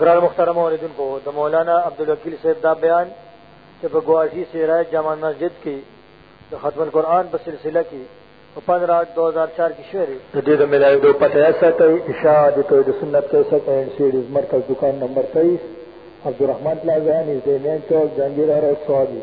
ګران مخترم اوریدونکو د مولانا عبدالوکیل صاحب دا بیان چې په ګواسی سیره جامع مسجد کې د ختم القرآن په سلسله کې په 15 8 2004 کې شوې د دې د ملایو د پته یا ساتي اشاعه د توحید سنت 61 اینڈ سیډیز مرکز دکان نمبر 23 عبدالرحمن پلازا نږدې مین چوک جنگیر روډ سوابي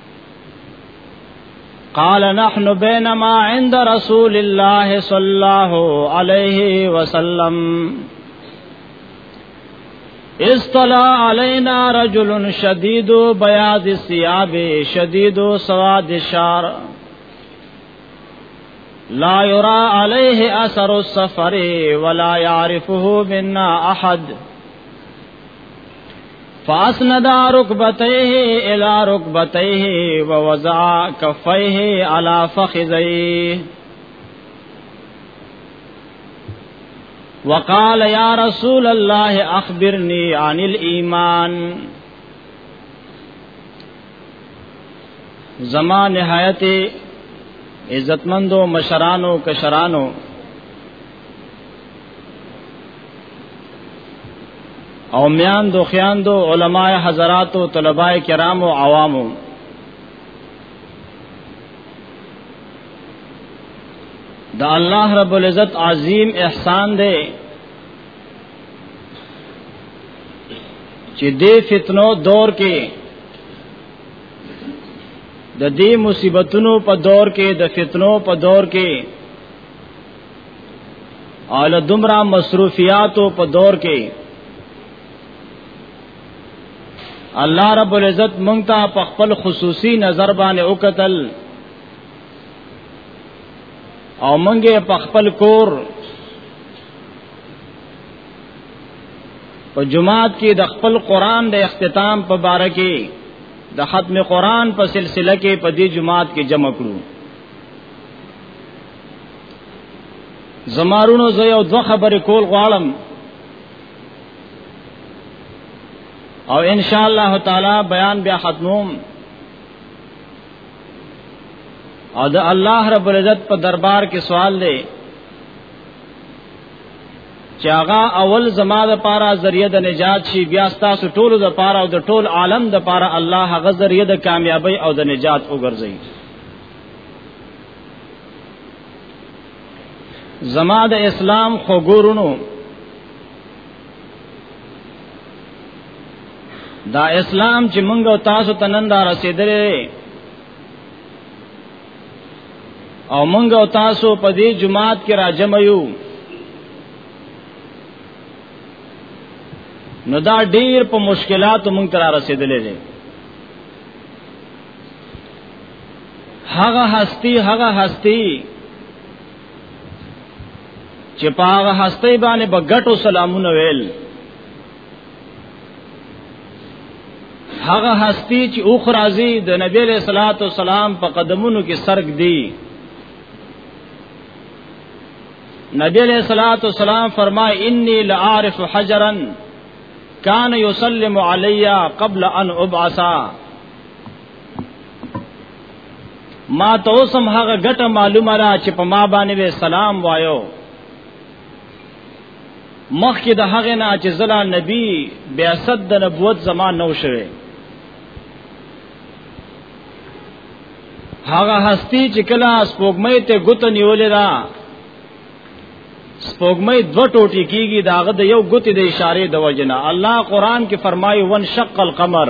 قال نحن بينما عند رسول الله صلى الله عليه وسلم اصطلى علينا رجل شديد بياض الثياب شديد سواد الشعر لا يرى عليه اثر السفر ولا يعرفه منا احد فاسند ركبتيه الى ركبتيه ووضع كفيه على فخذيه وقال يا رسول الله اخبرني عن الايمان زمان نهایت عزتمندو مشرانو کشرانو او میان دو خیان دو علماء حضرات و طلباء کرام و عوامو دا الله رب العزت عظیم احسان دے چې دې فتنو دور کې د دې مصیبتونو په دور کې د فتنو په دور کې او له دومره مصروفیاتو په دور کې الله رب العزت مونږ ته په خپل خصوصي نظر باندې وکتل او مونږه په خپل کور په جماعت کې د خپل قران د اختتام په باره کې د ختم قران په سلسله کې په دې جماعت کې جمع کړو زمارونو زه یو دوه خبرې کول غواړم او ان شاء الله تعالی بیان بیا ختموم او د الله رب العزت په دربار کې سوال دی چې هغه اول زما د پاره ذریعہ د نجات شي بیا تاسو ټولو د پاره او د ټول عالم د پاره الله هغه ذریعہ د کامیابی او د نجات وګرځي زما د اسلام خوګورونو دا اسلام چې موږ او تاسو ته نن را رسیدلې او موږ او تاسو په دې جماعت کې راجم یو نو دا ډیر په مشکلاتو موږ ته را رسیدلې دي هغه هستی هغه هستی چې په هغه هستی باندې بغټو سلامونه ویل هغه هستی چې اوخ راځي د نبی له صلوات و سلام په قدمونو کې سرګ دی نبی له صلوات و سلام فرمای انی لعارف حجرا کان یسلم علی قبل ان ابعثا ما ته اوسم هغه ګټه معلومه را چې په ما باندې سلام وایو مخکې د هغه نه چې زلا نبی بیا صد د نبوت زمان نو شوه هغه هستی چې کله سپوږمۍ ته ګوت نیولې را سپوږمۍ دو ټوټې کیږي داغه د یو ګوت د اشاره د وجنه الله قران کې فرمایي ون شق القمر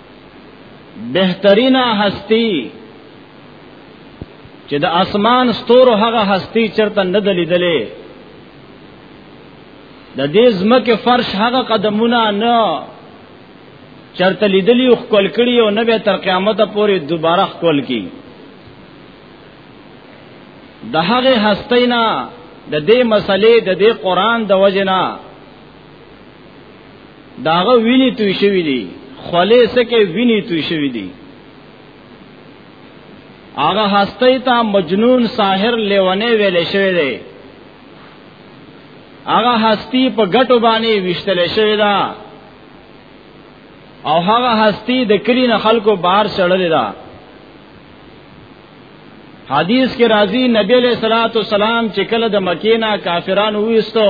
بهترینا هستی چې د اسمان ستورو هغه هستی چرته نه دلیدلې د دې زمکه فرش هغه قدمونه نه چرته لیدلی او خپل کړي او نه به تر قیامت پورې دوباره خپل کی د هغه هستینا د دې مسلې د دې قران د وجنا داغه ویني توی شوی دی خولې سکه ویني توی شوی دی هغه هستی ته مجنون ساحر لیونه ویلې شوی دی هغه هستی په ګټو باندې وشتل شوی دا او هغه هستی د کلی نه خلکو بار چړلې ده حدیث کې راځي نبی له صلوات والسلام چې کله د مکینا کافرانو وېستو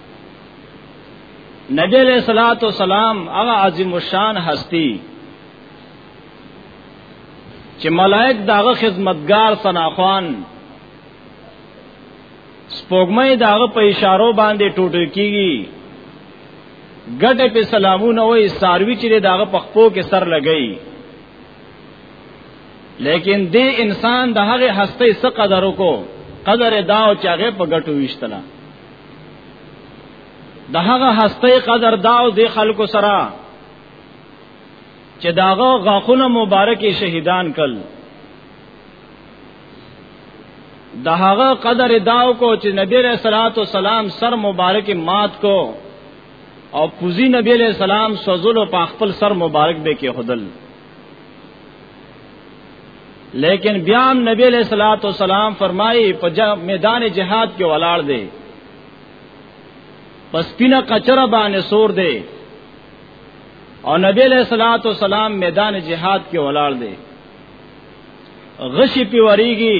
نبی علیہ الصلوۃ والسلام هغه عظیم الشان هستی چې ملائک داغه خدمتگار سناخوان سپوږمۍ داغه په اشارو باندې ټوټه کیږي ګټه په سلامونه وې ساروی چې داغه په خپو کې سر لګئی لیکن دې انسان د هغه هستی څخه قدر وکړو قدر داو چې هغه په ګټو وشتله د هغه هستی قدر دا او د خلکو سره چې داغه غاخونه مبارک شهیدان کړ د هغه قدر داو کو چې نبی علیہ الصلات والسلام سر مبارک مات کو او پوزی نبی علیہ السلام سوزل او په خپل سر مبارک به کې خدل لیکن بیا هم نبی علیہ الصلوۃ والسلام فرمایي په میدان جهاد کې ولاړ دی پس پینه کچره باندې سور دی او نبی علیہ الصلوۃ والسلام میدان جهاد کې ولاړ دی غشي پیوریږي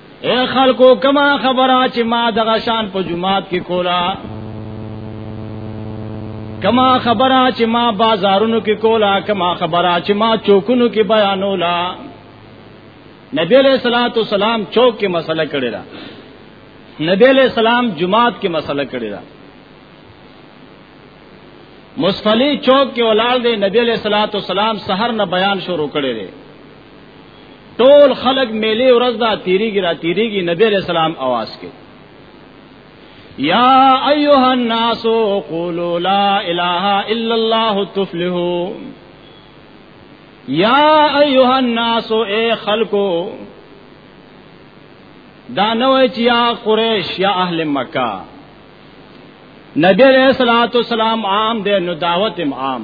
اے خلکو کما خبره چې ما دغه شان په جمعات کې کولا کما خبره چې ما بازارونو کې کولا کما خبره چې ما چوکونو کې بیانولا نبی علیہ الصلوۃ والسلام چوک کې مسله کړی دا نبی علیہ السلام جمعات کې مسله کړی دا مصفلی چوک کې ولال دی نبی علیہ الصلوۃ والسلام سحر نه بیان شروع کړی دی ټول خلق میلې ورځ دا تیریږي را تیریږي نبی علیہ السلام आवाज کې یا ایها الناس قولوا لا اله الا الله تفلحوا یا ایها الناس اے خلقو دا نوې چې یا قریش یا اهل مکه نبی علیہ الصلوۃ والسلام عام دې نو دعوت عام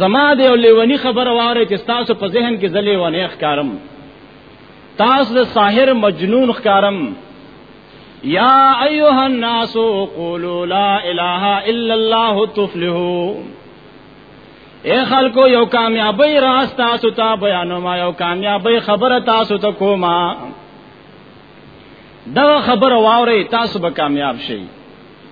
زما د یو لیونی خبر واره چې تاسو په ذهن کې زلې ونه ښکارم تاسو د ساحر مجنون ښکارم یا ایها الناس قولوا لا اله الا الله تفلحوا اے خلکو یو کامیابی راست تاسو ته بیانوم یو کامیابی خبره تاسو ته کوما دا خبره واوري تاسو به کامیاب شئ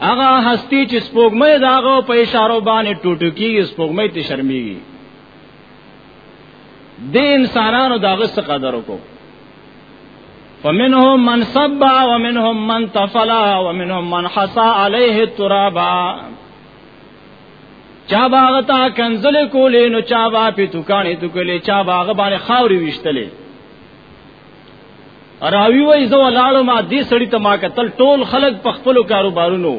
هغه هستی چې سپوږمۍ داغه په اشارو باندې ټوټو کیږي سپوږمۍ ته شرمېږي د انسانانو داغه څه قدر وکړو فمنهم من صب ومنهم من تفلا ومنهم من حصى عليه التراب چا باغ تا کنزل کولې نو چا با په توکانې توکلې چا باغ باندې خاورې وشتلې راوی وای زو لاړو ما دې سړی ته ما قتل ټول خلق په خپل کاروبارونو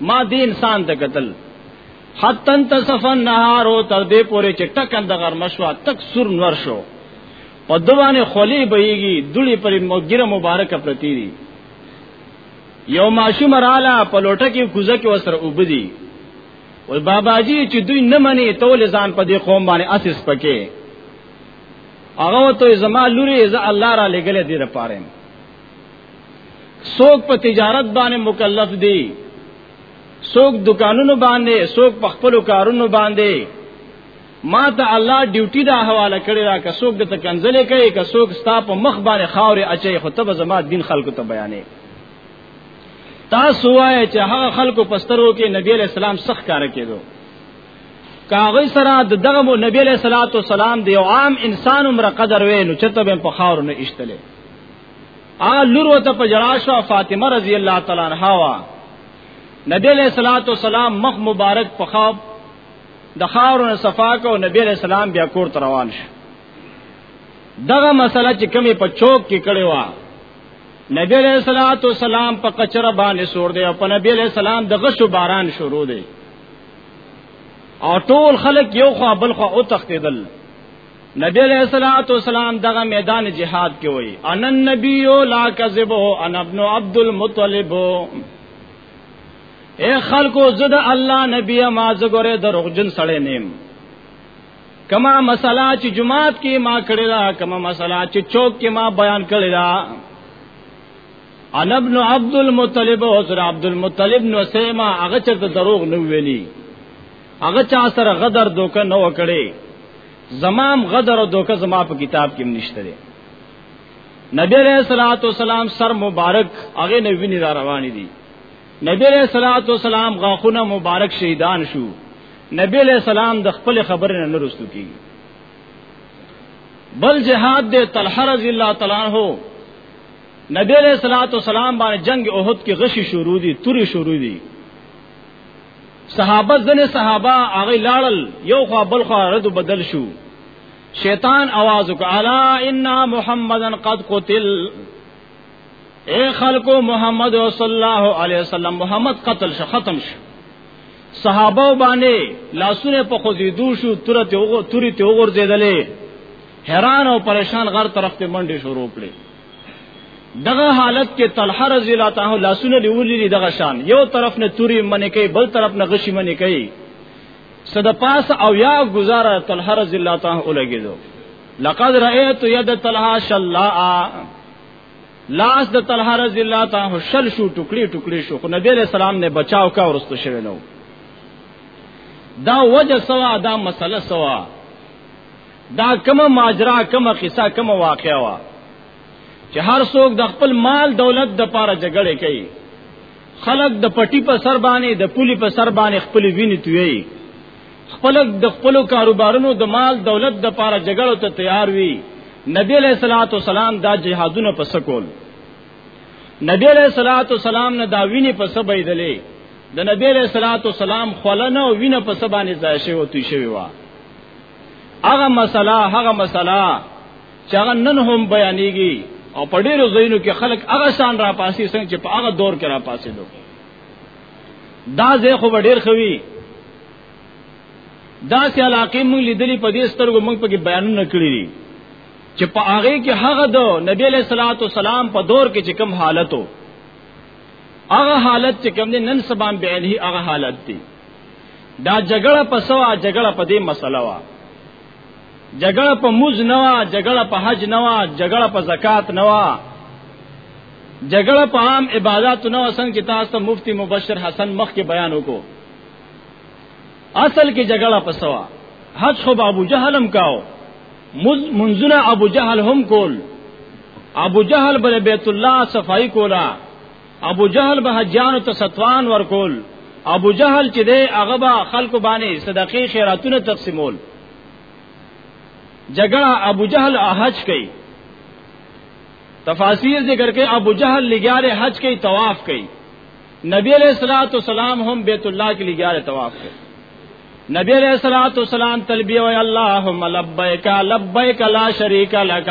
ما دې انسان ته قتل حتن تصفن نهارو تر دې پورې چې ټک اند غرم شو تک سر نور شو په دوانه خلی بهيږي دړي پر مګره مبارک پرتی دي یو ماشوم رااله په لوټه کې کوزه کې وسره وبدي وای بابا جی چې دوی نه مني تول ځان په دې قوم باندې اساس پکې هغه ته زما لوري ز الله را لګل دي د پاره څوک په تجارت باندې مکلف دي څوک دکانونو باندې څوک په خپل کارونو باندې ما ته الله ډیوټي دا حواله کړی را که څوک د تکنزلې کوي که څوک ستا په مخ باندې خاورې اچي خو ته به زما دین خلکو ته بیانې تاسو وایئ چې هغه خلکو پسترو کې نبی علیہ السلام سخت کار کېدو کاغی سره د دغه نبی علیہ الصلوۃ والسلام دی عام انسان عمر قدر وې نو چته به په خاور نه اشتله ا لور وته په جړا شو فاطمه رضی الله تعالی عنها وا نبی علیہ الصلوۃ والسلام مخ مبارک په خواب د خاور نه صفا کو نبی علیہ السلام بیا کور ته روان شو دغه مسله چې کمی په چوک کې کړي وا نبی علیہ الصلوۃ والسلام په کچره باندې سور دی او په نبی علیہ السلام دغه شو باران شروع دی او ټول خلک یو خوا بل خوا او تختیدل نبی علیہ الصلوۃ والسلام دغه میدان جهاد کې وای ان النبی لا کذب ان ابن عبد المطلب اے خلکو زد الله نبی ما زګره دروغجن سړی نیم کما مسله چې جمعات کې ما کړی دا کما مسله چې چوک کې ما بیان کړی دا انا ابن عبد المطلب او سره عبد المطلب نو سیما هغه چرته دروغ نه ویلی هغه چا سره غدر دوکه نه وکړي زمام غدر او دوکه زما په کتاب کې نشته دی نبی علیہ الصلوۃ والسلام سر مبارک هغه نه ویني را روان دي نبی علیہ الصلوۃ والسلام غاخونه مبارک شهیدان شو نبی علیہ السلام د خپل خبر نه نرستو کی بل جهاد دے طلحہ رضی اللہ تعالی عنہ نبی علیہ الصلوۃ والسلام باندې جنگ احد کې غشي شروع دي توري شروع دي صحابه ځنه صحابه هغه لاړل یو خوا بل خوا رد بدل شو شیطان आवाज وکړ الا ان محمدن قد قتل اے خلکو محمد صلی الله علیه وسلم محمد قتل شو ختم شو صحابه باندې لاسونه په خوځیدو شو ترته وګ توري ته وګرځیدلې حیران او پریشان غر طرف ته منډه شروع کړې دغه حالت کې طلحه رضی الله تعالی لاسونه دی ولې دغه شان یو طرف نه توري منې کوي بل طرف نه غشي منې کوي صد پاس او یا گزاره طلحه رضی الله تعالی ولګیدو لقد رأيت يد طلحه شلاء لاس د طلحه رضی الله تعالی شل شو ټوکړي ټوکړي شو خو نبی رسول الله نه بچاو کا ورستو شوی نو دا وجه سوا دا مسله سوا دا کومه ماجرا کومه قصه کومه واقعا وا چې هر څوک د خپل مال دولت د پاره جګړه کوي خلق د پټي په سر باندې د پولي په سر باندې خپل ویني توي خپل د خپل کاروبارونو د مال دولت د پاره جګړه ته تیار وي نبی علیہ الصلوۃ والسلام دا جهادونه پس کول نبی علیہ الصلوۃ والسلام نه دا ویني پس بيدلې د نبی علیہ الصلوۃ والسلام خلنه وینه پس باندې ځای شوی او توي شوی و هغه مسله هغه مسله چې هغه نن هم بیانېږي او په ډیرو ځایونو کې خلک هغه شان را پاسي څنګه چې په هغه دور کې را پاسي دو دا زه خو ډیر خوي دا سه علاقې مونږ لیدلې په دې سترګو مونږ په کې بیانونه کړی دي چې په هغه کې هغه دو نبی له صلوات و سلام په دور کې چې کوم حالتو هغه حالت چې کوم نن سبا به هغه حالت دي دا جګړه په سوا جګړه په دې مسله وا جګړه په موز نه وا جګړه په حج نه وا جګړه په زکات نه وا جګړه په عام عبادت نه وسن کې تاسو ته مفتی مبشر حسن مخ کې بیان وکړو اصل کې جګړه په سوا حج خو ابو جهل هم کاو منزله ابو جهل هم کول ابو جهل بل بیت الله صفائی کولا ابو جهل به حجانو ته ستوان ورکول ابو جهل چې دی هغه به خلکو باندې صدقې خیراتونه تقسیمول جګړه ابو جهل حج کوي تفاسیر ذکر کوي ابو جهل لګاره حج کوي طواف کوي نبی علیہ الصلوۃ والسلام هم بیت الله کې لګاره طواف کوي نبی علیہ الصلوۃ والسلام تلبیہ و اللهم لبیک لبیک لا شریک لک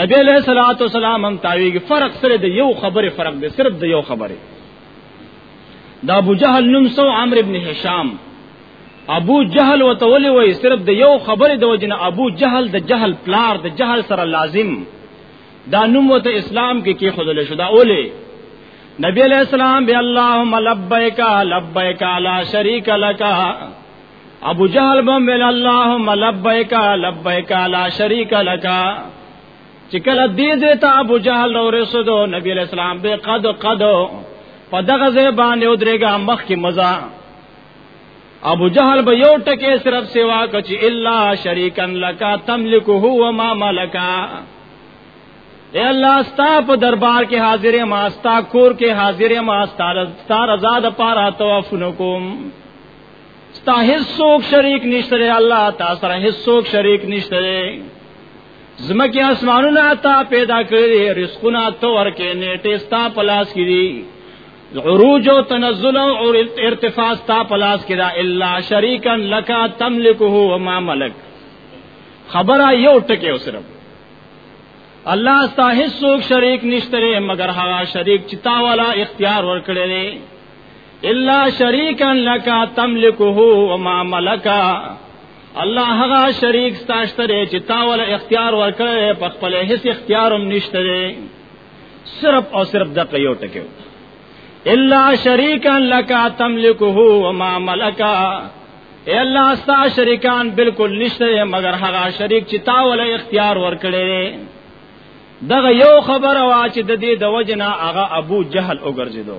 نبی علیہ الصلوۃ والسلام هم تاویږي فرق سره د یو خبره فرق دی صرف د یو خبره دا ابو جهل نوم سو عمرو ابن هشام ابو جهل وتولی وای صرف د یو خبره د وجنه ابو جهل د جهل پلار د جهل سره لازم دا نوم وته اسلام کې کې خدل شو دا اوله نبی علیہ السلام بی اللهم لبیک لبیک لا شریک لک ابو جهل بم ویل اللهم لبیک لبیک لا شریک لک چې کله دې دې ته ابو جهل او رسول نبی اسلام به قد قد په دغه ځای باندې ودرېګا مخ کې مزه ابو جهل به یو ټکی صرف سیوا کچ الا شریکن لکا تملکه و ما ملکا اے الله ستا په دربار کې حاضر ما ستا کور کې حاضر ما ستا رضا د پاره توفنکم ستا هیڅوک شریک نشته دی الله تا سره هیڅوک شریک نشته دی زمکه اسمانونه تا پیدا کړی رزقونه تو ورکه نیټه ستا پلاس کړی عروج و تنزل و ارتفاع ستا پلاس کړه الا شریکا لك تملكه وما ملک خبره یو ټکی وسرم الله ستا هیڅوک شریک نشته مگر هغه شریک چې تا والا اختیار ورکړي الا شریکا لك تملكه وما ملك الله هغه شریک ستاشته دی چې تا ول اختیار ورکړې په خپل هیڅ اختیار هم نشته دی صرف او صرف دغه یو ټکیو الا شریکا لك تملكه وما ملك اے الله ستا شریکان بالکل نشته مگر هغه شریک چې تا ول اختیار ورکړي دغه یو خبر وا چې د دې د وجنه هغه ابو جهل وګرځیدو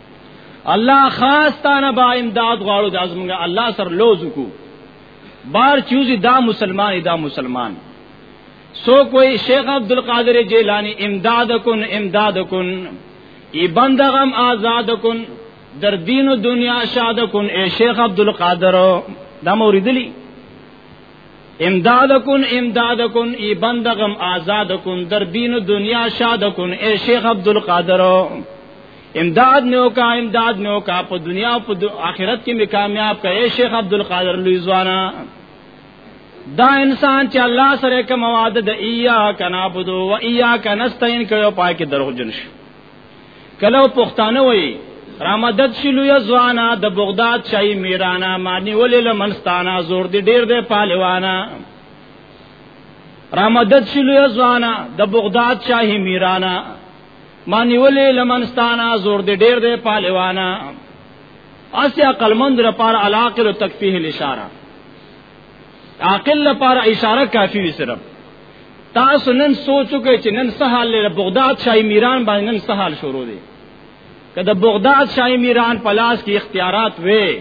الله خاص تانه با امداد غواړو د ازمنګ الله سر لوز کو بار چوزی دا مسلمان دا مسلمان سو کوئی شیخ عبد القادر جیلانی امداد کن امداد کن ای بندغم آزاد کن در دین و دنیا شاد کن اے شیخ عبد القادر دا موریدلی امداد کن امداد کن ای بندغم آزاد کن در دین و دنیا شاد کن اے شیخ عبد القادر امداد مې وکا امداد مې وکا په دنیا او په آخرت کې مې کامیاب کړې شیخ عبد القادر لوی ځوانا دا انسان چې الله سره کوم وعده د ایا کنا بدو و ایا کنستین کړو پای کې درو جن شي کله پښتانه وایي رامدد شلو یا ځوانا د بغداد شای میرانا معنی ولې لمنستانا زور دې ډیر دې پالوانا رامدد شلو یا ځوانا د بغداد شاه میرانا ما نیولې لمنستانا زور دې ډېر دې پالوانا اسی عقل مند لپاره علاقل تکفیه الاشاره عاقل لپاره اشاره کافی وي صرف تاسو نن سوچو کې چې نن سهال له بغداد شای میران باندې نن سهال شروع دي کله بغداد شای میران پلاس کې اختیارات وې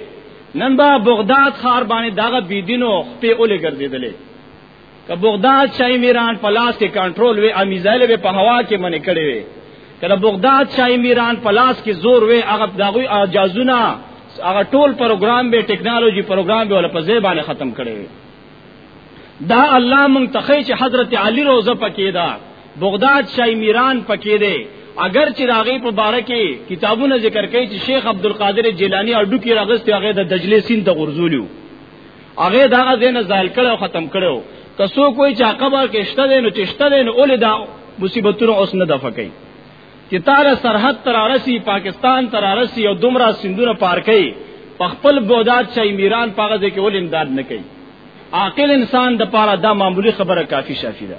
نن با بغداد خار باندې داغه بيدینو خپې اولې ګرځیدلې که بغداد شایم ایران په لاس کې کنټرول وي امیزایل به په هوا کې منې کړي وي که د بغداد شایم ایران په لاس کې زور وي هغه دغه اجازونه هغه ټول پروګرام به ټکنالوژي پروګرام به ول په ځای باندې ختم کړي وي دا الله مونږ ته چې حضرت علی روزه پکې ده بغداد شایم ایران پکې ده اگر چې راغی په باره کې کتابونه ذکر کوي چې شیخ عبدالقادر جیلانی اډو کې راغست هغه د دجله سین ته غرزولیو هغه دا غزنه زال کړو ختم کړو که څوک وایي چې قبر کې شته دی نو چې شته دی نو اول دا مصیبتونه اوس نه دفع کوي چې تاره سرحد تر رسی پاکستان تر رسی او دومره سندونه پار کوي په خپل بودات چې میران پاغه ځکه ول امداد نه کوي عاقل انسان د پاره دا معمولی خبره کافی شافی ده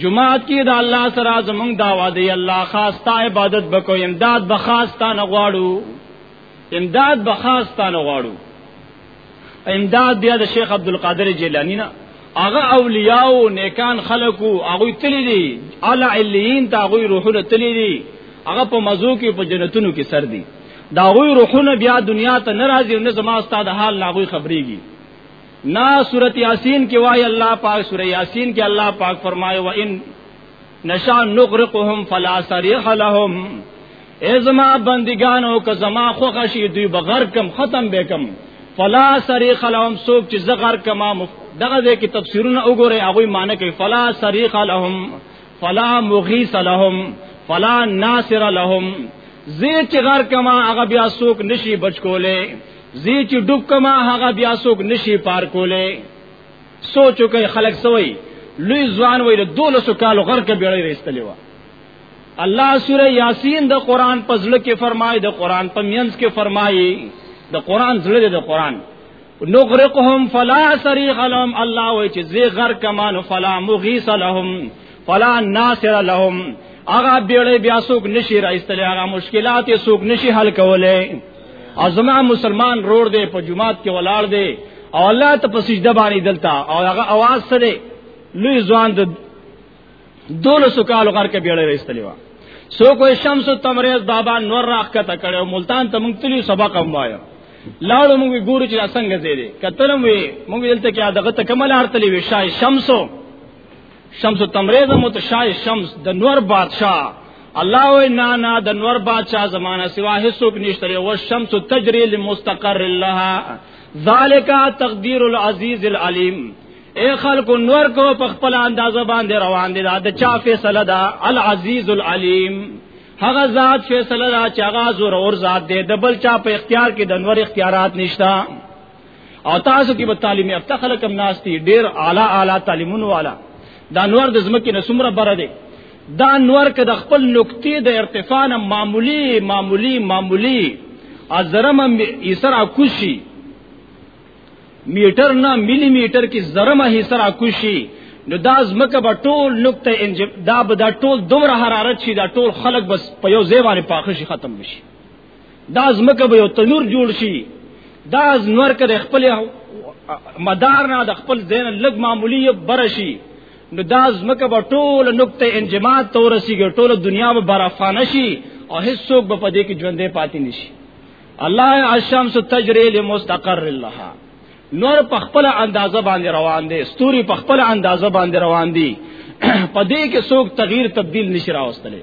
جماعت کې دا الله سره زمونږ داوا دی الله خاص تا عبادت بکو امداد به خاص تا نه غواړو امداد به خاص تا نه غواړو امداد بیا د شیخ عبد القادر جیلانی نه هغه اولیاء او نیکان خلقو هغه تللی دي اعلی علیین ته هغه روحونه تللی دي هغه په مزو کې په جنتونو کې سر دي دا غوی روحونه بیا دنیا ته ناراضي او نه زما استاد حال لا غوی خبريږي نا سورت یاسین کې وای الله پاک سورې یاسین کې الله پاک فرمایي و ان نشا نغرقهم فلا صريح لهم ازما بندگانو که زما خوښ شي دوی بغیر کم ختم به کم فلا صريح لهم سوک چې زغر کما دغه دې کې تفسیرونه وګوره هغه معنی کوي فلا صريح لهم فلا مغيث لهم فلا ناصر لهم زه چې غر کما هغه بیا سوک نشي بچ کوله زی چې ډوب کما هغه بیا څوک نشي پار کولې سوچو کوي خلک سوي لوی ځوان وي د 1200 کالو غر کې بیړې رېستلې و الله سوره یاسین د قران په ځل کې فرمایي د قران په مینس کې فرمایي د قران ځل د قران نغرقهم فلا صريخ لهم الله وي چې زی غر کما نو فلا مغيث لهم فلا ناصر لهم هغه بیړې بیا څوک نشي راځتل هغه مشکلات یې څوک نشي حل کولای ازما مسلمان روړ دی په جمعات کې ولاړ دی او الله ته په سجده باندې دلتا او هغه आवाज سره لوی ځوان د دولسو کالو غر کې بیړې راځتلی و سو کوئی شمس تمریز بابا نور راخ کته کړو ملتان ته مونږ تلی سبق هم وایو لاړو مونږ ګورو چې څنګه زیری کتلم وی مونږ دلته کې دغه ته کمل هرتلی وی شای شمسو شمس تمریز متشای شمس د نور بادشاہ الله و نه نه د نور بادشاہ زمانہ سوا هیڅوک نشته او شمس تجری لمستقر لها ذالک تقدیر العزیز العلیم اے خلق نور کو په خپل اندازه باندې روان دي دا د چا فیصله ده العزیز العلیم هغه ذات فیصله ده چې هغه زور اور ذات دی د بل چا په اختیار کې د نور اختیارات نشته او تاسو کې به تعلیم یافته خلک هم ناس دي ډیر اعلی اعلی تعلیمونو والا دا نور د زمکه نه سمره بره دی دا نور که د خپل نقطې د ارتفاع نه معمولی معمولی معمولی ازرم ایسر اکوشي میټر نه ملي میټر کې زرم ایسر اکوشي نو دا زمکه به ټول نقطه انجب دا به دا ټول دومره حرارت شي دا ټول خلک بس په یو ځای باندې پاخه شي ختم شي دا زمکه به یو تنور جوړ شي دا زنور کده خپل مدار نه د خپل زین لګ معمولی برشي نو دا زمکه به ټول نقطه انجماد تورسیږي ټول دنیا به برافانه شي او هیڅ څوک به پدې کې ژوندې پاتې نشي الله الشمس تجری لمستقر لها نور په خپل اندازه باندې روان دي ستوري په خپل اندازه باندې روان دي پدې کې څوک تغییر تبديل نشي راوستلی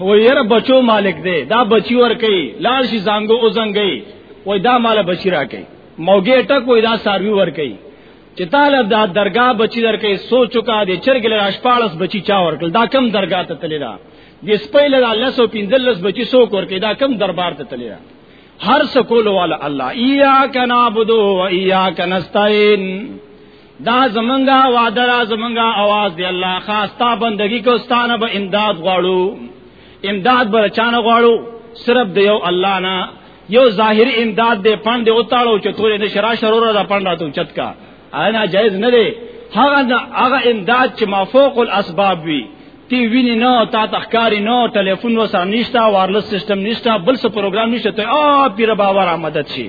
و ير بچو مالک دی دا بچي ور کوي لال شي زنګو او زنګي وای دا مال بچی را کوي موګه ټک وای دا ساروی ور کوي چې تعالی دا درگاه بچی در کوي سوچو کا دي چرګل راشپالس بچی چا ور کړ دا کم درگاه ته تللی دا د سپیل دا الله سو پینځلس بچی سو کور کې دا کم دربار ته تللی دا هر سکول والا الله ایا کنا عبدو و ایا کنستاین دا زمنګا وعده را زمنګا आवाज دی الله خاص تا بندگی کو ستانه به امداد غواړو امداد برچانه غواړو صرف دی یو الله نه یو ظاهری امداد دی پند او تاړو چې تورې د شرا شرور را پند راتو چت کا انا جایز نه دی هغه هغه امداد چې مافوق الاسباب وی تی ویني نه تا تخکاری نه ټلیفون وسره نشتا وارلس سیستم نشتا بل څه پروګرام نشته ته او پیر باور آمدد شي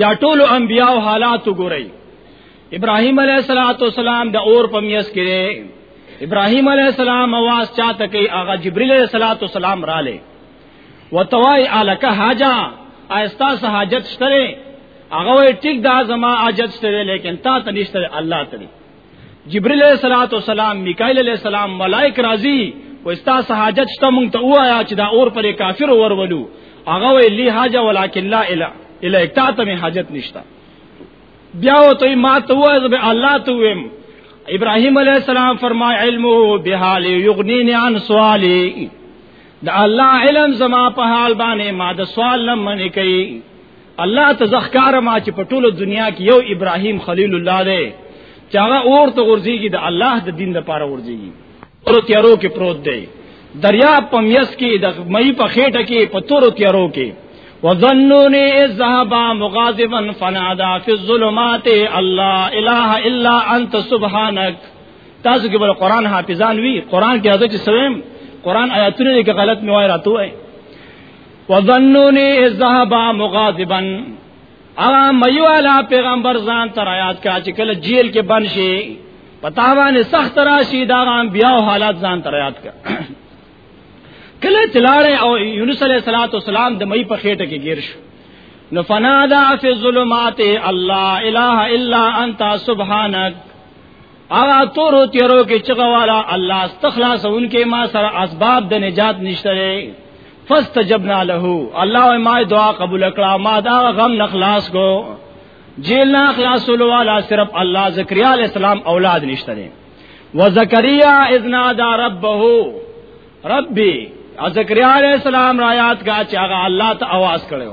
یا ټول انبیاء او حالات وګورئ ابراهیم علیه السلام د اور په میس کې ابراهیم علیه السلام आवाज چاته کوي هغه جبرئیل علیه السلام رااله وتوای الک حاجا ایستا سه حاجت شتره هغه وی ټیک دا زما حاجت شتره لیکن تا ته نشته الله ته جبرئیل علیہ الصلوۃ والسلام میکائیل علیہ السلام ملائک راضی وستا سه حاجت شته مونږ ته وایا چې دا اور پر کافر ورولو هغه وی لی حاجه ولکن لا اله الا تا ته می حاجت نشته بیا وته ما ته وای زب الله ته ویم ابراهیم علیہ السلام فرمای علمه بحال یغنینی عن سوالی د الله علم زما په حال باندې ما د سوال لمنې کوي الله ته زخکار ما چې په ټوله دنیا کې یو ابراهیم خلیل الله دی چې هغه اور ته ورځيږي د الله د دین لپاره ورځيږي اور تیارو کې پروت دی دریا په میس کې د مې په خېټه کې په تورو تیارو کې وظنوني اذهب مغاظبا فنادى في الظلمات الله اله الا انت سبحانك تاسو کې بل قران حافظان وی قران کې هغه چې سویم قران آیاتونه کې غلط می وای راته وای وظنونی اذ ذهب مغاضبا اغا میو علا پیغمبر ځان تر آیات کا چې کله جیل کې بند شي پتا باندې سخت راشي دا غام بیا حالات ځان تر آیات کا کله تلاړې او یونس علیہ الصلوۃ والسلام د مې په خېټه کې گیر شو نو فنادا فی الظلمات الله اله الا انت سبحانك اغا تورو تیرو کې چغوالا الله استخلاص انکه ما سره اسباب د نجات نشته فاستجبنا له الله ما دعا قبول کړه ما دا غم نخلاص کو جیل نه خلاصول والا صرف الله زکریا علی السلام اولاد نشته دي وزکریا اذ نادى ربه ربي زکریا علی السلام را یاد کا چې هغه الله ته आवाज کړو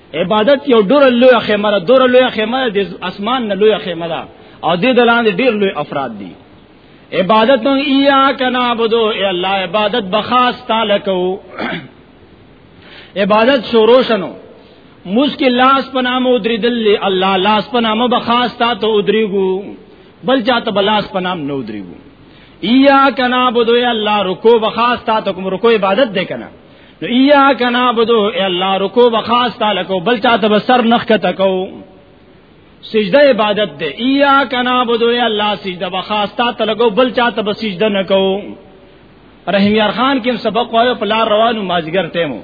عبادت یو ډور لوی خیمه ده ډور لوی خیمه د اسمان نه لوی خیمه ده او دې دلان ډیر لوی افراد دي عبادت من ایاک نعبدو ای الله عبادت بخاص تعالی کو عبادت شروع شنو مشکل لاس پنامه ادری دل الله لاس پنامه بخاص تا ته ادریګو بل چاته بلاس پنام نه ادریګو ایاک نعبدو ای الله رکوع بخاص تا ته کوم رکوع عبادت ده کنه نو ایاک نعبدو اے الله رکو بخاص تعالی کو بل چاته بسر نخ کته کو سجده عبادت دے ایاک نعبدو اے الله سجده بخاص تعالی کو بل چاته بس سجده نه کو رحیم یار خان کې سبق وایو په لار روانو مازیګر ټیمو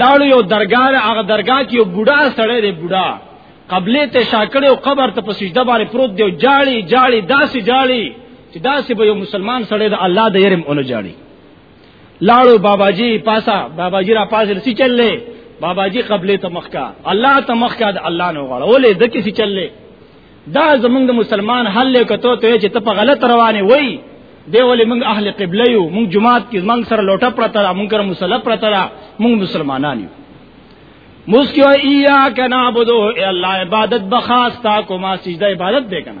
لاړو یو درگاه هغه درگاه کې یو بوډا سړی دی بوډا قبله ته شاکړې او قبر ته په سجده باندې پروت دی جاړي جاړي داسې جاړي چې داسې به یو مسلمان سړی د الله د یرم اونو جاړي لاړو بابا جی پاسا بابا جی را پاسل سی چللې بابا جی قبلې ته مخکا الله ته مخکا د الله نه غواړه ولې د کې سی چللې دا زمونږ د مسلمان حل له کته ته چې ته په غلط روانه وای دی ولې موږ اهل قبله یو موږ جماعت کې موږ سره لوټه پرته را موږ سره مصلی پرته را موږ مسلمانان یو مسکیو ایاک نعبدو اے اللہ عبادت بخاص تا کو ما سجدہ عبادت دے کنا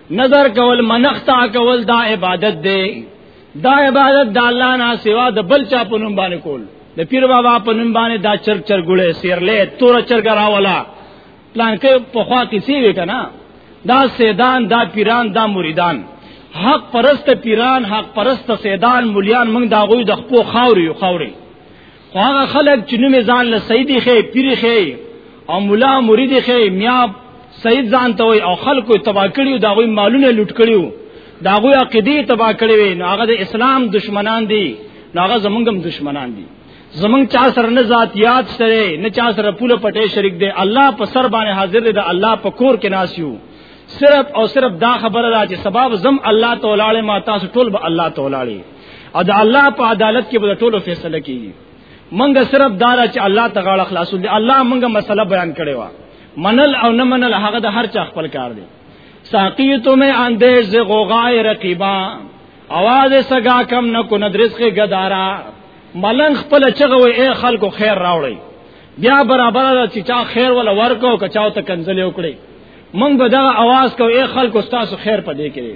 نظر کول منختا کول دا عبادت دی دا عبادت د الله نه سوا د بل چا په نوم باندې کول د پیر بابا په نوم باندې دا چر چر ګړې سیرلې تور چر ګراولا پلان کې په خوا کې سی وی کنه دا سیدان دا پیران دا مریدان حق پرست پیران حق پرست سیدان مليان موږ دا غوي د خپل خاوري خاوري خو هغه خلک چې نوم ځان له سیدی خې پیری خې او مولا مرید خې میا سید ځان ته وي او خلکو تبا کړیو دا غوي مالونه لوټ کړیو دا غوي عقیده تبا کړی وي نو هغه د اسلام دشمنان دي نو هغه زمونږم دشمنان دي زمونږ چا سره نه ذات یاد سره نه چا سره پوله پټې شریک دي الله په سر باندې حاضر دي د الله په کور کې ناسیو صرف او صرف دا خبره ده چې سبب زم الله تعالی ما تاسو ټول به الله تعالی او د الله په عدالت کې به ټولو فیصله کیږي منګه صرف دارا چې الله تعالی خلاصول دي الله منګه مسله بیان کړي وا منل او نه منل هغه د هر چا خپل کار دی ساقیتو میں اندیش سے غوغائے رقیبا آواز سگا کم نہ کو ندرس کے گدارا ملنګ خپل چغه وي اے خلکو خیر راوړي بیا برابر ده چې چا خیر ولا ورکو که چاو ته کنځلې وکړي مونږ به دا आवाज کو اے خلکو تاسو خیر پدې کړي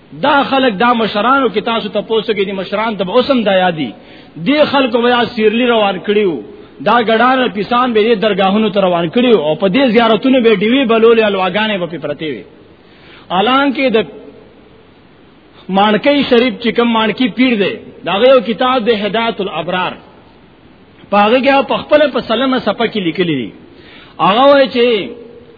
دا خلک دا مشرانو کې تاسو ته پوسګې دي مشران ته اوسم دا یادي دی خلکو ویا سیرلی روان کړیو دا ګډان پیسان به درگاهونو ته روان کړیو او په دې زیارتونو به دیوی بلولې الواغانې به پرتی وي الان کې د مانکی شریف چې کوم مانکی پیر دی دا یو کتاب د هدایت الابرار پاغه کې په خپل په سلمه صفه کې لیکلی دی هغه وایي چې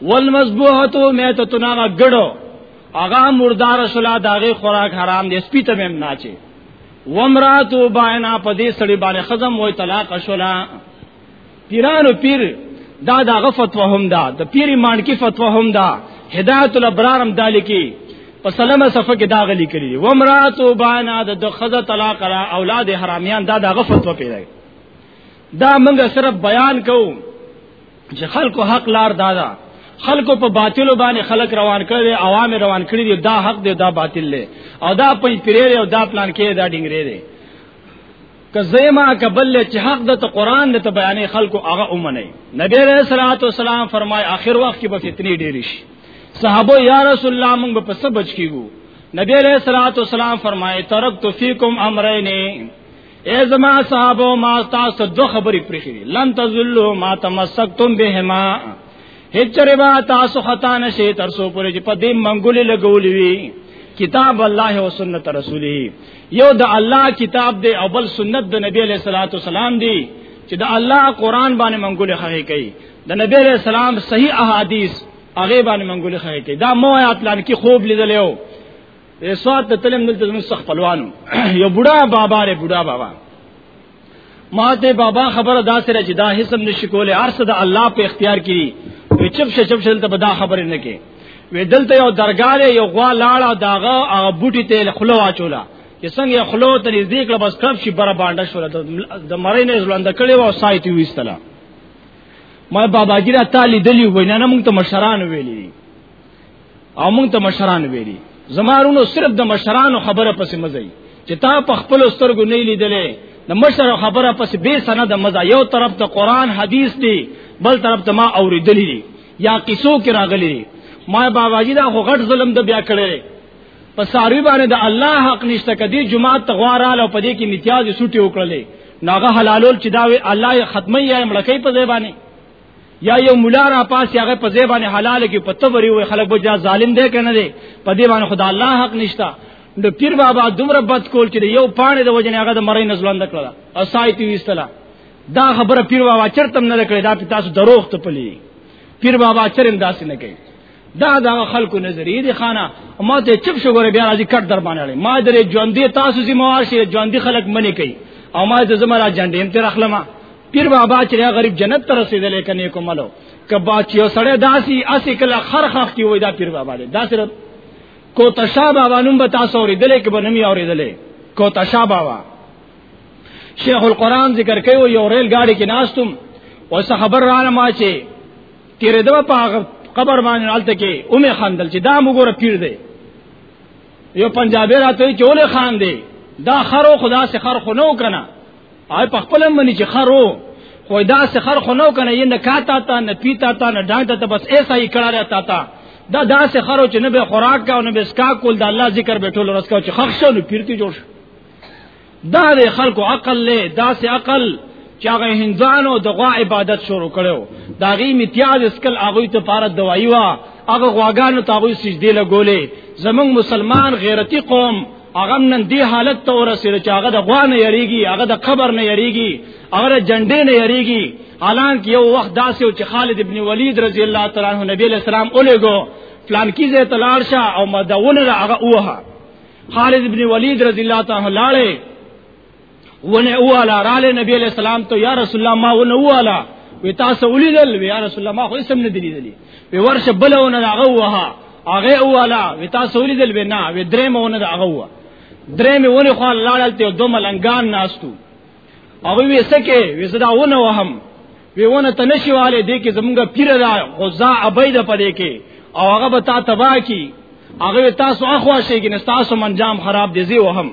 والمذبوحه میتۃ ناغه ګړو هغه مردار شلا داغه خوراک حرام دی سپی ته هم ناچي ومراتو باینا په دې سړي باندې خزم وای طلاق شلا پیرانو پیر دا داغه فتوا هم دا د پیر ایمان کی فتوا هم دا هدایت الابرارم دالکی په سلمه صفه کې داغه لیکلی ومراتو باینا د خزه طلاق را اولاد حرامیان دا داغه فتوا پیدا دا منګه صرف بیان کوو چې خلکو حق لار دادا خلکو په باطل باندې خلک روان کړي عوام روان کړي دي دا حق دی دا باطل دی او دا پنځ پیری او دا پلان کې دا ډنګری دی که زیما کبل چې حق د قرآن د بیانې خلکو هغه اومنه نبی رسول الله والسلام فرمای اخر وخت کې به فتنې ډېری شي صحابه یا رسول الله موږ به پس بچ کیږو نبی رسول الله والسلام فرمای ترک تو فیکم امرین اے زما صحابو ما تاسو دو خبرې پرخې لن تزلوا ما تمسکتم بهما هچره با تاسو خطا نشي تر سو پرې چې په دې منګولې لګولې وي کتاب الله او سنت رسوله یو د الله کتاب دی او بل سنت د نبی علیہ الصلوۃ والسلام دی چې د الله قران باندې منګولې خې کوي د نبی علیہ السلام صحیح احادیث هغه باندې منګولې خې کوي دا مو آیات لان کې خوب لیدلې ایسوات ته تلم دلته زموږ څخه خپلوانو یو بوډا بابا ری بوډا بابا ما ته بابا خبره دا سره چې دا حسم نشي کوله ارسه د الله په اختیار کړي وی چپ شه چپ شه ته دا خبره نه کې وی دلته یو درګاله یو غوا لاړه داغه هغه بوټي ته خلو واچولا چې څنګه خلو ته نږدې کړه بس کب شي بره باندې شو د مړې نه ځلند کړي او سایت ویستله ما بابا ګیره تعالی دلی وینا نه مونږ ته مشران ویلي او مونږ ته مشران ویلي زمارونو صرف د مشرانو خبره پسې مزي چې تا په خپل سترګو نه لیدلې د مشر خبره پسې به سند مزه یو طرف ته قران حدیث دی بل طرف ته ما اوریدلې دي یا قصو کې راغلي دي ما بابا جی دا خو غټ ظلم د بیا کړی په ساروی باندې د الله حق نشته کدي جمعه تغواراله په دې کې امتیاز سټي وکړلې ناغه حلالول چې دا وی الله ختمي یا مړکې په ځای باندې یا یو مولا را پاس هغه په ځای باندې حلال کې پته وری وي خلک به جا ظالم دی کنه دی په دې باندې خدای الله حق نشتا د پیر بابا دومره بد کول چې یو پانه د وجنه هغه د مړی نزلوند کړل او سایت ویستلا دا خبره پیر بابا چرتم نه کړی دا په تاسو دروغ ته پلی پیر بابا چرم داسې نه کوي دا دا خلکو نظریه دي خانه ما ته چپ شو غره بیا راځي کټ در باندې ما درې ژوندې تاسو ذمہ وار شي ژوندې خلک منی کوي او ما ته زمرا جنډې هم تر اخلمه پیر بابا چې غریب جنت ته رسیدلې کني کوملو کبا چې یو سړی داسي اسی کله خر خخ کی وای دا پیر بابا دی داسې کو تشا بابا نوم به تاسو اوریدلې کې به نوم یې اوریدلې کو تشا بابا شیخ القران ذکر کوي یو ریل گاډي کې ناستم او څه خبر را نه ما چې تیرې دوا په قبر باندې حالت کې اومه خندل چې دا موږ پیر دی یو پنجابی راته چولې خان دی دا خرو خدا سے خر خو نو کنه آی په خپل منی چې خرو خو دا سخر خو نو کنه یې نه کاتا تا نه پیتا تا نه ډانګ ته بس ایسا یې کړه راتا تا دا دا سخر چې نه به خوراک کا او نه به اسکا کول دا الله ذکر به ټول ورځ کا چې خښو نه پیرتی جوړ دا د خلکو عقل له دا سه عقل چې هغه هندانو د غوا عبادت شروع کړو دا غي امتیاز اسکل هغه ته پاره دوايي وا هغه غواګانو ته هغه سجدي لګولې زمنګ مسلمان غیرتی قوم هغه نن دی حالت ته ورسېد چې هغه د غوا نه یریږي هغه د قبر نه یریږي هغه د جنډې نه یریږي حالانکه یو وخت داسې چې خالد ابن ولید رضی الله تعالی عنہ نبی علیہ السلام اولېګو پلان کې زه تلار شه او مدونه هغه اوه خالد ابن ولید رضی الله تعالی عنہ لاړې ونه والا را له نبی علیہ السلام ته یا رسول الله ما ونه والا وی تاسو ولیدل وی یا رسول الله ما خو اسم نه دی لیدلی وی ورشه بلونه هغه وه هغه والا وی تاسو ولیدل وی نه وی درې مونه هغه وه درې مې ونه خو لاړل ته دوه ملنګان ناستو هغه وی سکه وی زدا ونه وهم وی ونه تنشواله دې کې زمونږ پیر دا غزا ابید پدې کې او هغه به تا تبا کی هغه تاسو اخوا شي کې تاسو منجام خراب دي زی وهم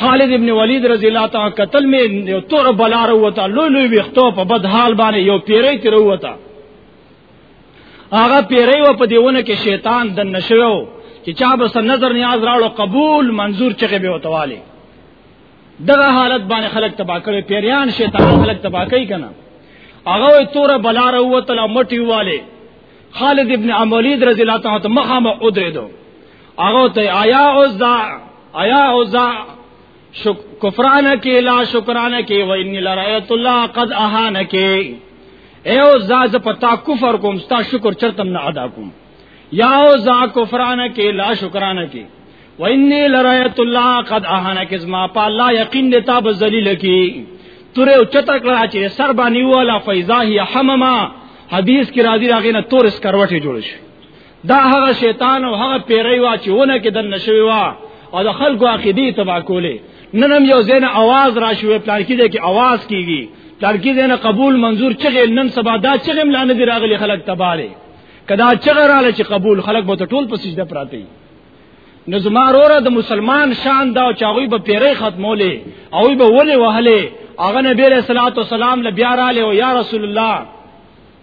خالد ابن ولید رضی الله تعالی قتل می یو تور بلار وتا لوی لوی وختو په بد حال باندې یو پیری تر وتا هغه پیری و په دیونه کې شیطان د نشو چې چا به سر نظر نیاز راړو قبول منظور چغه به وتواله دغه حالت باندې خلک تبا کړي پیریان شیطان خلک تبا کوي کنه هغه تور بلار وتا لمټی واله خالد ابن عمولید رضی الله تعالی مخامه ادریدو هغه ته آیا اوس دا ایا اوزا شک کفرانه کې لا شکرانه کې و ان لرایت الله قد اهانه کې اے اوزا ز پتا کفر کوم ستا شکر چرتم نه ادا کوم یا اوزا کفرانه کې لا شکرانه کې و ان لرایت الله قد اهانه کې زما په الله یقین دې تاب ذلیل کې تور او چتا کړه چې سر باندې والا فیضا هی حمما حدیث کې راځي راغې نه تور اس کروټه جوړ شي دا هغه شیطان او هغه پیری وا چې ونه کې دن نشوي وا او د خلکو عقیده تبا کولې نن هم یو زین आवाज راشوي پلان کې دې کې आवाज کیږي پلان کې دې نه قبول منظور چغې نن سبا دا چغې ملانه دی راغلي خلک تباله کدا چغې رااله چې قبول خلک به ټول په سجده پراته نو زما روره د مسلمان شان دا چې هغه به پیری ختمولې او به ولې وهلې هغه نبی رسول الله صلوات والسلام لبیا را لې او یا رسول الله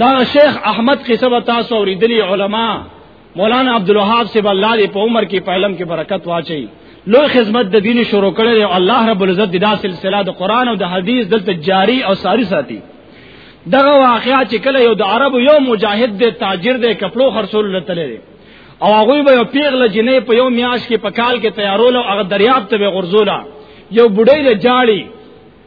دا شیخ احمد قصه به تاسو اوریدلی علما مولانا عبدالوهاب صاحب الله دې په عمر کې په علم کې برکت واچي لو خدمت د دین شروع کړي او الله رب العزت دې دا سلسله د قران او د حدیث دلته جاری او ساری ساتي دغه واقعیا چې کله یو د عربو یو مجاهد دې تاجر دې کپلو خرصول لته لري او هغه به یو پیغله جنې په یو میاش کې په کال کې تیارول او هغه دریاب ته غرزولا یو بډای له جاړي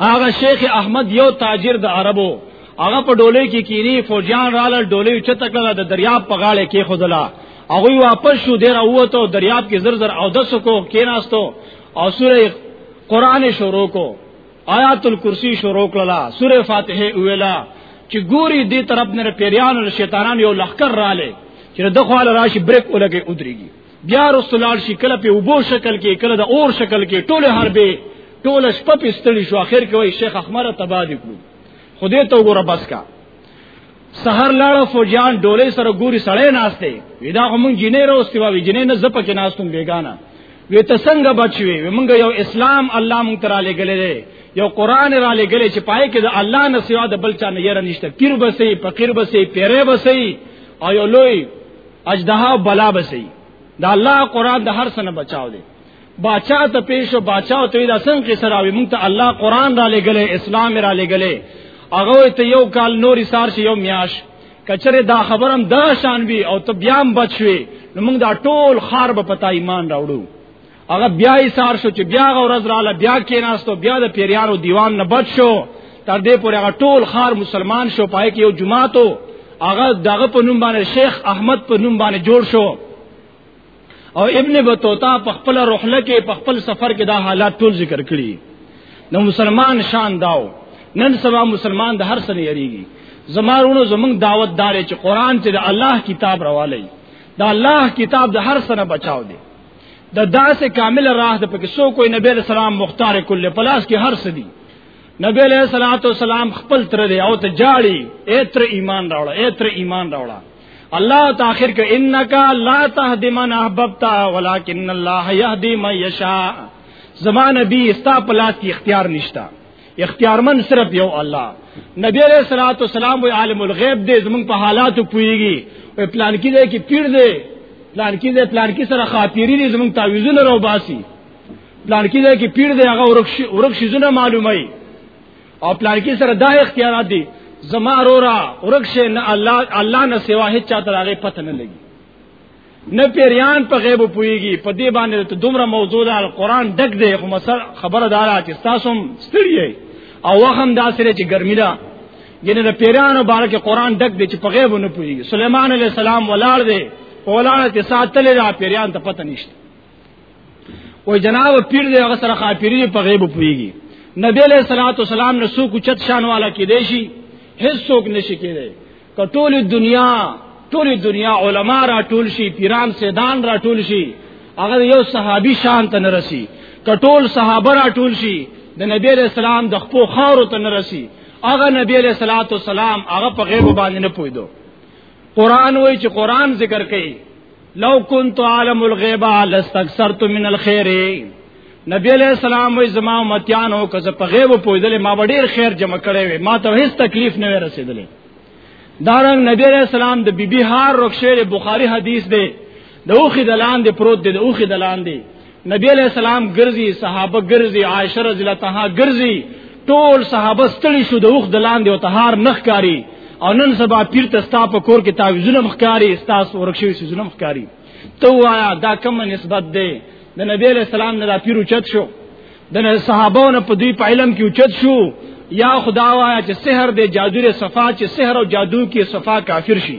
هغه شیخ احمد یو تاجر د عربو هغه په ډولې کې کینی فوجان رااله ډولې چته کړه د دریاب په غاړه کې خودلا هغه واپس شو ډیر اوته دریاب کې زر زر او دس کو کیناستو او سوره قران شروع کو آیات الکرسی شروع کړه سوره فاتحه ویلا چې ګوري دې طرف نه پیریان او شیطانان یو لخر رااله چې د خواله راشي بریک ولګي ودرېږي بیا رسولال شي کله په وبو شکل کې کله د اور شکل کې ټوله حربې ټوله شپه په ستړي شو اخر کې وای شیخ احمد تباد کړو خدای ته وګوره بس کا سحر لاړه فوجان ډولې سره ګوري سړې ناشته ودا هم جنې راوستي وای جنې نه زپ کې ناشتم بیگانه وی ته څنګه بچوي موږ یو اسلام الله مونږ تر علی ګلې یو قران را لګلې چې پای کې د الله نه سوا د بل چا نه یره نشته پیر بسې فقیر بسې پیرې بسې او یو لوی اجدها بلا بسی دا الله قران د هر سنه بچاو دی باچا ته پیش او باچا ته دا څنګه سراوي مونږ ته الله قران را لګلې اسلام را لګلې هغه ته یو کال نور سار شي یو میاش کچره دا خبرم دا شان وی او ته بیا بچوي نو مونږ دا ټول خار به پتا ایمان راوړو هغه بیا یې سار شو چې بیا هغه ورځ رااله بیا کېناستو بیا د پیریانو دیوان نه بچ شو تر دې پورې هغه ټول خار مسلمان شو پای کې یو جمعاتو هغه دغه په نوم باندې شیخ احمد په نوم باندې جوړ شو او ابن بطوطه په خپل روحله کې په خپل سفر کې دا حالات ټول ذکر کړي نو مسلمان شان داو نن سبا مسلمان د هر څه نه یریږي زمارونو زمنګ دعوت دار چې قران چې د الله کتاب راوالي دا الله کتاب د هر څه نه بچاو دی د داسې کامل راه د پکې سو کوئی نبی علیہ السلام مختار کله پلاس کې هر سدي نبی علیہ الصلوۃ والسلام خپل تر دی او ته جاړي اتر ایمان راوړه اتر ایمان راوړه الله تاخر ک انک لا تهدی من احببت ولکن الله یهدی من یشاء زمان نبی استا پلاس کې اختیار نشتا اختیارمن صرف یو الله نبی علیہ الصلوۃ والسلام وی عالم الغیب دې زمون په حالاتو پویږي او پلان کې دې کې پیر دې پلان کې دې پلان کې سره خاطری دې زمون تعویذونه رو باسي پلان کې دې کې پیر دې هغه ورخ ورخ شونه معلومای او پلان کې سره دا اختیارات دي زما رورا ورخ نه الله الله نه سوا هیڅ چاته هغه پته نه لګي نه پیریان په غیب پويږي په دې باندې ته دومره موضوع ده القرآن ډک دی خو مسل خبره دارا چې تاسو ستړي او وخم داسره چې ګرمي ده ګنه د پیریان مبارک قرآن ډک دی چې په غیب نه پويږي سليمان عليه السلام ولاړ دی ولاړ ته ساتل را پیریان ته پته نشته و جناب پیر دی هغه سره خاطری په غیب پويږي نبی علیہ الصلوۃ والسلام رسول کو چت شان والا کې دیشي هیڅ څوک نشي کېدی کټول دنیا ټول دنیا علما را ټول شي پیران سیدان را ټول شي هغه یو صحابي شان ته نه رسی کټول صحابه را ټول شي د نبی علیہ السلام د خپو خاور ته نه رسی هغه نبی علیہ الصلوۃ والسلام هغه په غیب باندې نه پویدو قران وای چې قران ذکر کوي لو كنت عالم الغيب لاستكثرت من الخير نبی علیہ السلام وی زما امتیانو که زه په غیب پویدل ما به ډیر خیر جمع کړی وي ما ته هیڅ تکلیف نه رسیدلې دارنګ نبی علیہ السلام د بیبي هار رخصه بخاری حدیث دی د اوخې دلان دی پروت دی د اوخې دلان دی نبی علیہ السلام ګرځي صحابه ګرځي عائشه رضی الله عنها ګرځي ټول صحابه ستړي شو د وخت دلان دی او طهار نخکاری او نن سبا پیر ته ستا په کور کې تعویذونه مخکاری استاس ورکشوي سيزونه مخکاری ته وایا دا کوم نسبت دی د نبی علیہ السلام نه دا پیر اوچت شو د صحابه نه په دوی په علم کې اوچت شو یا خدا وایا چې سحر دی جادو لري صفا چې سحر او جادو کې صفا کافر شي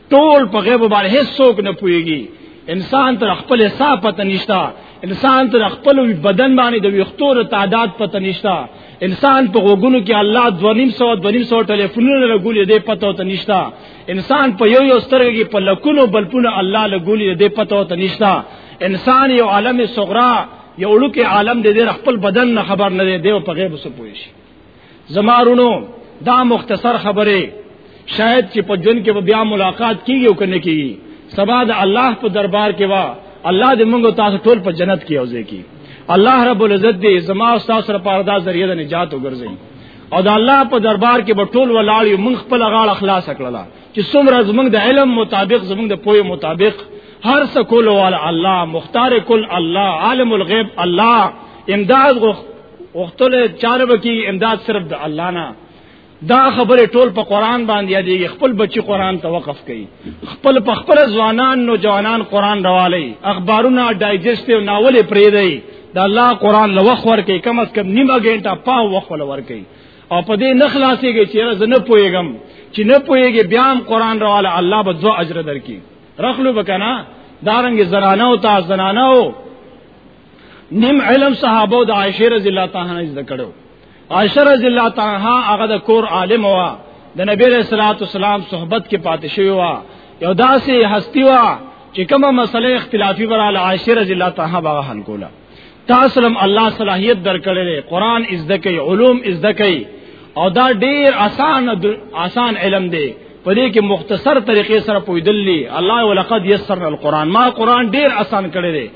ټول په غیب باندې هیڅ څوک نه پويږي انسان تر خپل حساب پته نشتا انسان تر خپل بدن باندې د ویختور تعداد پته نشتا انسان په غوګونو کې الله 2500 2500 ټلیفونونه لګولې دې پته وته نشتا انسان په یو یو سترګې کې په لکونو بلپونه الله لګولې دې پته وته نشتا انسان یو عالم صغرا یو لکه عالم دې خپل بدن نه خبر نه دی دی په غیب وسه پوي شي زمارونو دا مختصر خبره شاید چې په جون کې بیا ملاقات کیږي او کنه کیږي سبا د الله په دربار کې وا الله دې موږ تاسو ټول په جنت کې اوځي کی الله رب العزت دې زما او تاسو سره پردا ذریعہ د نجات وګرځي او د الله په دربار کې به ټول ولاړ یو موږ خپل غاړه خلاص کړلا چې څومره زموږ د علم مطابق زموږ د پوهې مطابق هر څه کول والا الله مختار کل الله عالم الغیب الله امداد غو وختل چاره بکی امداد صرف د الله نه دا خبره ټول په قران باندې یادېږي خپل بچی قران ته وقف کړي خپل په خپل ځوانان نو جوانان قران راوالي اخبارونه ډایجسټ او ناول پرې دی دا الله قران لوخ ور کوي کم از کم نیمه غنټه پاو وخت ول ور کوي او په دې نه خلاصيږي چې زه نه پويګم چې نه پويږي بیا هم قران راواله الله به دوه اجر درکې رخلو بکنا دارنګ زنانه او تا زنانه او نیم علم صحابه د عائشه رضی الله تعالی عنها زده کړو عائشه رضی الله تعالی عنها هغه د کور عالم وا د نبی رسول الله والسلام صحبت کې پاتې شوی وا یو داسې هستی وا چې کومه مسله اختلافي وراله عائشه رضی الله تعالی عنها حل کوله تاسو لم الله صلاحیت درکړلې قران از دکې علوم از دکې او دا ډیر آسان آسان علم دی په دې کې مختصر طریقې سره پویدلې الله ولقد یسرنا القرآن ما قرآن ډیر آسان کړی دی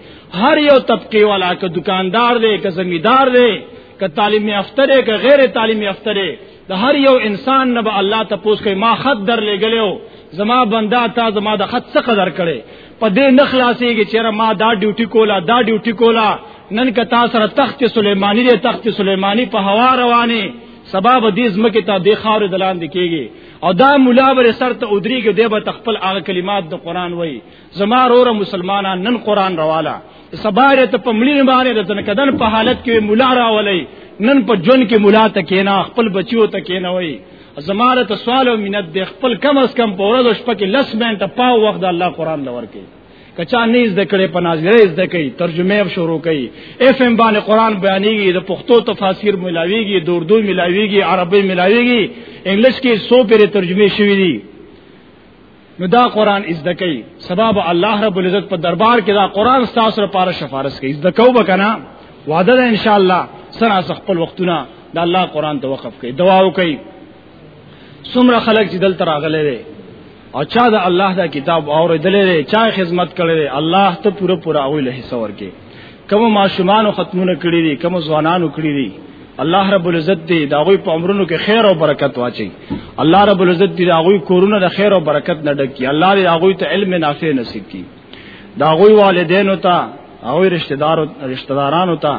هر یو طبقه والا که دکاندار دی که زمیدار دی که تعلیم یافته دی که غیر تعلیم یافته دی د هر یو انسان نه به الله ته پوس کوي ما خط در لګلو زما بندا تا زما د خط څه قدر کړي په دې نه خلاصيږي چې ما دا ډیوټي کولا دا ډیوټي کولا نن که تا سره تخت سليماني دی تخت سليماني په هوا رواني سبب دې زمکه ته د خاور دلان دکېږي او دا مولا بر سر ته ادري کې دی به تخپل هغه کلمات د قران وای زما روره مسلمانان نن قران رواله سباره ته پمړي باندې د تنکدن په حالت کې مولا راولې نن په جون کې مولا ته کینا خپل بچیو ته کینا وای زماره ته سوال او منت د خپل کم از کم په ورځ شپه کې لس منټه پاو وخت د الله قران لور کې کچا نه زده کړې په ناظره زده کوي ترجمه هم شروع کوي اف ام باندې قران بیانېږي د پښتو تفاسیر ملاويږي د اردو ملاويږي عربي ملاويږي انګلیش کې سو پیر ترجمه شوې دي نو دا قران از دکې سبب الله رب العزت په دربار کې دا قران تاسو لپاره شفارس کوي از دکو بکنه وعده ده ان شاء الله سنا خپل وختونه د الله قران ته وقف کوي دعا وکړي څومره خلک چې دلته راغلي دي او چا د الله دا کتاب اوریدلې چا خدمت کړې الله ته پوره پوره اوله حصہ ورکړي کوم ماشومان ختمونه کړی دي کوم ځوانانو کړی دي الله رب العزت دې دا غوي په عمرونو کې خیر او برکت واچي الله رب العزت دې دا غوي کورونه د خیر او برکت نه ډکي الله دې دا غوي ته علم نافع نصیب کړي دا غوي والدینو ته او رشتہ دار رشتہ دارانو ته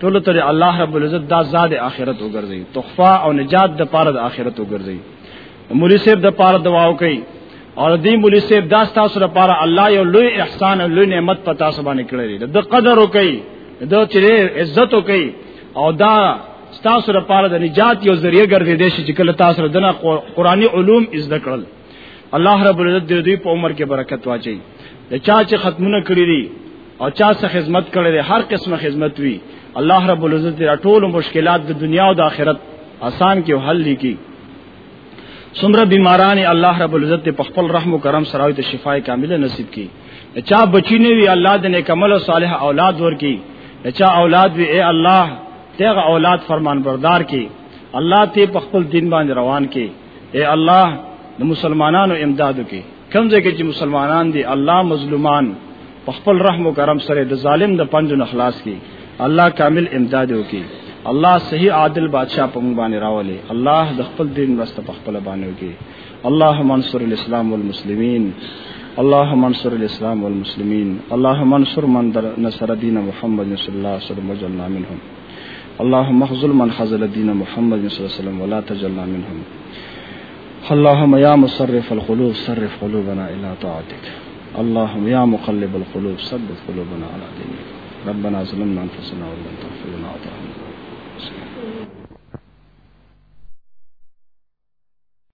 ټول ته الله رب العزت دا زاد اخرت وګرځي تخفا او نجات د پاره د اخرت وګرځي مولوی صاحب د پاره دعا وکي او دې مولوی صاحب دا تاسو لپاره الله یو لوی احسان او لوی نعمت په تاسو باندې کړی د قدر وکي د چې عزت وکي او دا تاسو لپاره د نجات یو ذریعہ ګرځې دي چې کله تاسو دنا قرآنی علوم زده کړل الله رب العزت دې دوی په عمر کې برکت واچي د چا چې ختمونه کړی دي او چا څه خدمت کړی دی هر قسمه خدمت وی الله رب العزت دې ټول مشکلات د دنیا او د آخرت آسان کې حل لیکي څومره بیماران الله رب العزت په خپل رحم او کرم سره ته شفای کامله نصیب کړي چا بچی نه وی الله دې نیکمل او صالح اولاد ورکړي چا اولاد وی اے الله تیغه اولاد فرمان بردار کړي الله ته په خپل دین باندې روان کړي اے الله د مسلمانانو امدادو کې کمزې کې چې مسلمانان دي الله مظلومان په خپل رحم او کرم سره د ظالم د پنځو نخلاص کی الله کامل امداد وکي الله صحیح عادل بادشاہ په موږ باندې راولي الله د خپل دین مرسته په خپل باندې وکړي اللهم انصر الاسلام والمسلمین اللهم انصر الاسلام والمسلمین اللهم انصر من نصر دین محمد صلی الله علیه وسلم وجعلنا منهم اللهم اخذل من خذل دین محمد صلی الله علیه وسلم ولا تجعلنا منهم اللهم يا مصرف القلوب صرف قلوبنا الى طاعتك اللهم يا مقلب القلوب ثبت قلوبنا على دينك ربنا ظلمنا انفسنا ولم تغفر لنا